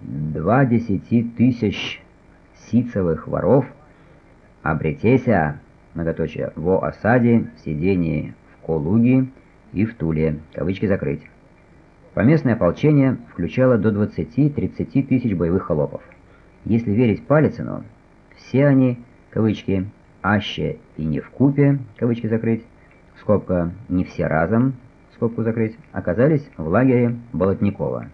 два десяти тысяч ситцевых воров, обретеся, многоточие, во осаде, в сидении в Колуге и в Туле, кавычки закрыть. Поместное ополчение включало до 20-30 тысяч боевых холопов. Если верить Палицыну, все они, кавычки, аще и не в купе, кавычки закрыть, скобка, не все разом, скобку закрыть, оказались в лагере Болотникова.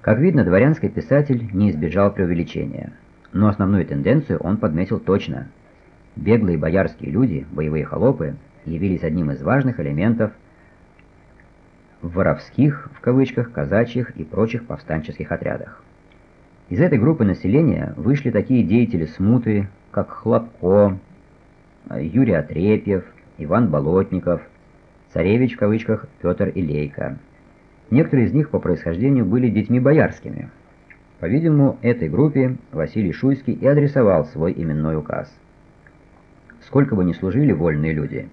Как видно, дворянский писатель не избежал преувеличения, но основную тенденцию он подметил точно. Беглые боярские люди, боевые холопы, явились одним из важных элементов воровских, в кавычках, казачьих и прочих повстанческих отрядах. Из этой группы населения вышли такие деятели смуты, как Хлопко, Юрий Отрепьев, Иван Болотников, царевич в кавычках Петр Илейко. Некоторые из них по происхождению были детьми боярскими. По-видимому, этой группе Василий Шуйский и адресовал свой именной указ. Сколько бы ни служили вольные люди,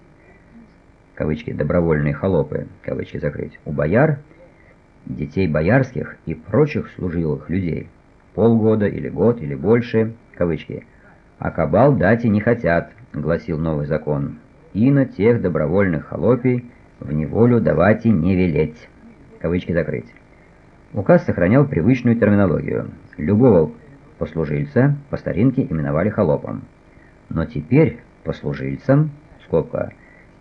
кавычки «добровольные холопы», кавычки закрыть, у бояр, детей боярских и прочих служилых людей, полгода или год или больше, кавычки, «а кабал дать и не хотят», гласил новый закон, «и на тех добровольных холопий в неволю давать и не велеть» кавычки закрыть. Указ сохранял привычную терминологию. Любого послужильца по старинке именовали холопом. Но теперь послужильцам, скобка,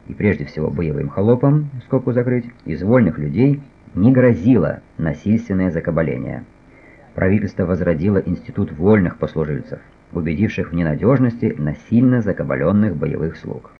и прежде всего боевым холопам, скобку закрыть, из вольных людей не грозило насильственное закабаление. Правительство возродило институт вольных послужильцев, убедивших в ненадежности насильно закабаленных боевых слуг.